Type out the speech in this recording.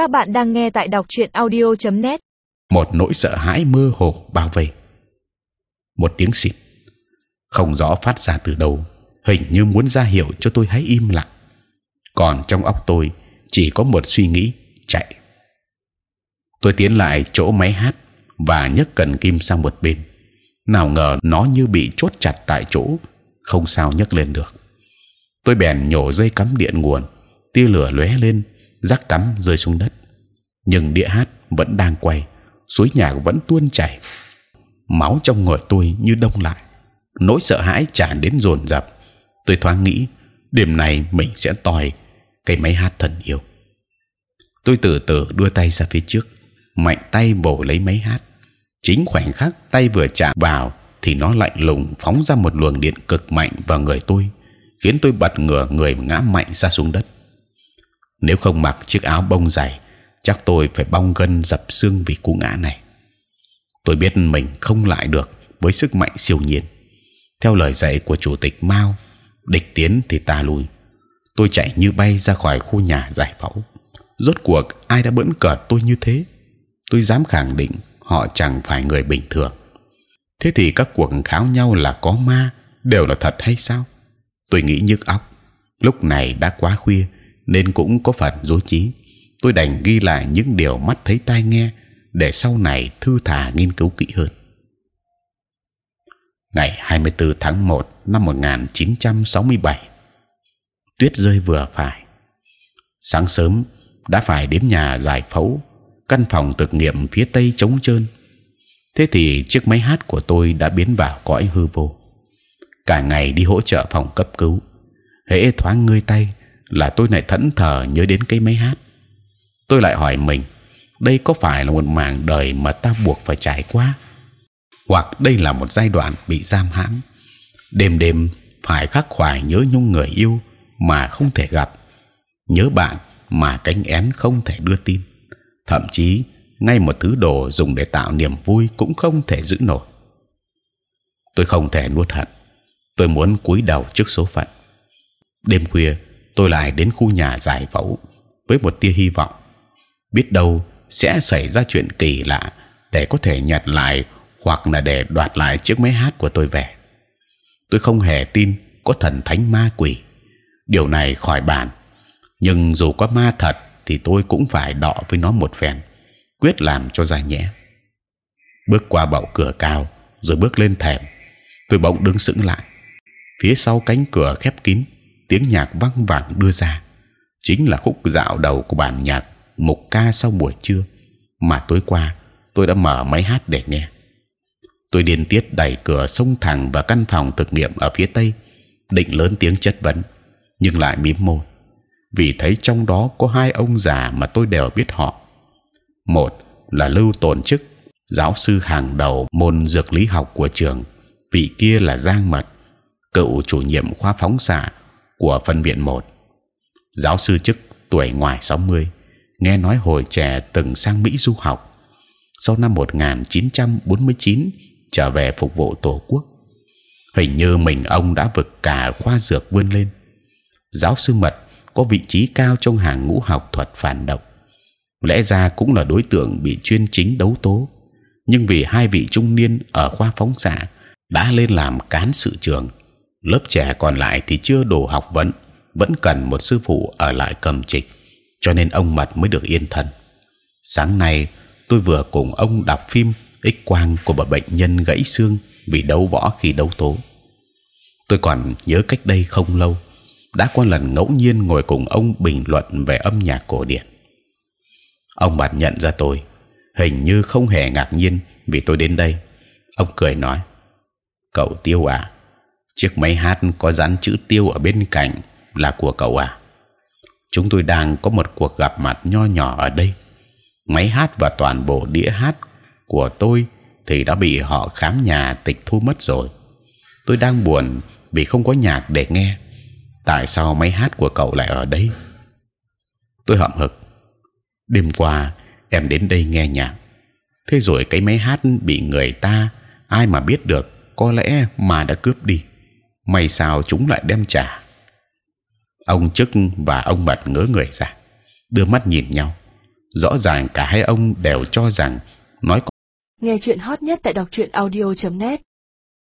Các bạn đang nghe tại đọc truyện audio.net. Một nỗi sợ hãi mơ hồ bao vây. Một tiếng xịt, không rõ phát ra từ đâu, hình như muốn ra hiệu cho tôi hãy im lặng. Còn trong óc tôi chỉ có một suy nghĩ chạy. Tôi tiến lại chỗ máy hát và nhấc cần kim sang một bên. Nào ngờ nó như bị chốt chặt tại chỗ, không sao nhấc lên được. Tôi bèn nhổ dây cắm điện nguồn, tia lửa lóe lên, rác cắm rơi xuống đất. Nhưng đĩa hát vẫn đang quay, suối nhạc vẫn tuôn chảy. Máu trong người tôi như đông lại, nỗi sợ hãi tràn đến dồn dập. Tôi thoáng nghĩ đêm này mình sẽ tòi cây máy hát thần yêu. Tôi từ từ đưa tay ra phía trước, mạnh tay vồ lấy máy hát. Chính khoảnh khắc tay vừa chạm vào thì nó lạnh lùng phóng ra một luồng điện cực mạnh vào người tôi, khiến tôi bật ngửa người ngã mạnh ra xuống đất. Nếu không mặc chiếc áo bông dày, chắc tôi phải bong gân dập xương vì cú ngã này. Tôi biết mình không lại được với sức mạnh siêu nhiên. Theo lời dạy của chủ tịch Mao, địch tiến thì ta lui. Tôi chạy như bay ra khỏi khu nhà giải phẫu. Rốt cuộc ai đã bỡn cợt tôi như thế? Tôi dám khẳng định họ chẳng phải người bình thường. Thế thì các cuộc kháo nhau là có ma đều là thật hay sao? Tôi nghĩ nhức óc. Lúc này đã quá khuya nên cũng có phần dối trí. Tôi đành ghi lại những điều mắt thấy tai nghe để sau này thư thả nghiên cứu kỹ hơn. Ngày 24 tháng 1 năm 1967 tuyết rơi vừa phải. Sáng sớm đã phải đến nhà giải phẫu, căn phòng thực nghiệm phía tây trống trơn. Thế thì chiếc máy hát của tôi đã biến vào cõi hư vô. Cả ngày đi hỗ trợ phòng cấp cứu, hễ thoáng ngơi tay là tôi lại thẫn thờ nhớ đến cái máy hát. Tôi lại hỏi mình, đây có phải là một mảng đời mà ta buộc phải trải qua, hoặc đây là một giai đoạn bị giam hãm? Đêm đêm phải khắc khoải nhớ nhung người yêu mà không thể gặp, nhớ bạn mà cánh én không thể đưa tin, thậm chí ngay một thứ đồ dùng để tạo niềm vui cũng không thể giữ nổi. Tôi không thể nuốt hận, tôi muốn cúi đầu trước số phận. Đêm khuya tôi lại đến khu nhà giải phẫu với một tia hy vọng, biết đâu sẽ xảy ra chuyện kỳ lạ để có thể nhặt lại hoặc là để đoạt lại chiếc máy hát của tôi về. Tôi không hề tin có thần thánh ma quỷ. Điều này khỏi bàn. Nhưng dù có ma thật thì tôi cũng phải đọ với nó một phen quyết làm cho ra nhẽ. Bước qua bậu cửa cao rồi bước lên thềm. Tôi bỗng đứng sững lại. Phía sau cánh cửa khép kín tiếng nhạc vang vẳng đưa ra. Chính là khúc dạo đầu của bản nhạc mục ca sau buổi trưa mà tối qua tôi đã mở máy hát để nghe. Tôi điên tiết đẩy cửa xông thẳng vào căn phòng thực nghiệm ở phía tây, định lớn tiếng chất vấn, nhưng lại mím môi, vì thấy trong đó có hai ông già mà tôi đều biết họ. Một là lưu tồn chức, giáo sư hàng đầu môn dược lý học của trường, vị kia là giang mật, cựu chủ nhiệm khoa phóng xạ của phân viện một. Giáo sư chức, tuổi ngoài 60 nghe nói hồi trẻ từng sang Mỹ du học. Sau năm 1949 trở về phục vụ tổ quốc. Hình như mình ông đã vực cả khoa dược vươn lên. Giáo sư mật có vị trí cao trong hàng ngũ học thuật phản động. Lẽ ra cũng là đối tượng bị chuyên chính đấu tố. Nhưng vì hai vị trung niên ở khoa phóng xạ đã lên làm cán sự trường lớp trẻ còn lại thì chưa đủ học vấn vẫn cần một sư phụ ở lại cầm trịch cho nên ông mật mới được yên thân sáng nay tôi vừa cùng ông đọc phim x quang của một bệnh nhân gãy xương vì đấu võ khi đấu tố tôi còn nhớ cách đây không lâu đã có lần ngẫu nhiên ngồi cùng ông bình luận về âm nhạc cổ điển. Ông bạn nhận ra tôi, hình như không hề ngạc nhiên vì tôi đến đây. Ông cười nói: cậu tiêu à, chiếc máy hát có dán chữ tiêu ở bên cạnh là của cậu à? Chúng tôi đang có một cuộc gặp mặt nho nhỏ ở đây. Máy hát và toàn bộ đĩa hát của tôi thì đã bị họ khám nhà tịch thu mất rồi. Tôi đang buồn vì không có nhạc để nghe tại sao máy hát của cậu lại ở đây? Tôi hậm hực. Đêm qua em đến đây nghe nhạc, thế rồi cái máy hát bị người ta ai mà biết được, có lẽ mà đã cướp đi. May sao chúng lại đem trả? Ông chức và ông bật ngớ người ra, đưa mắt nhìn nhau. rõ ràng cả hai ông đều cho rằng nói Nghe chuyện hot nhất tại đọc truyện audio.net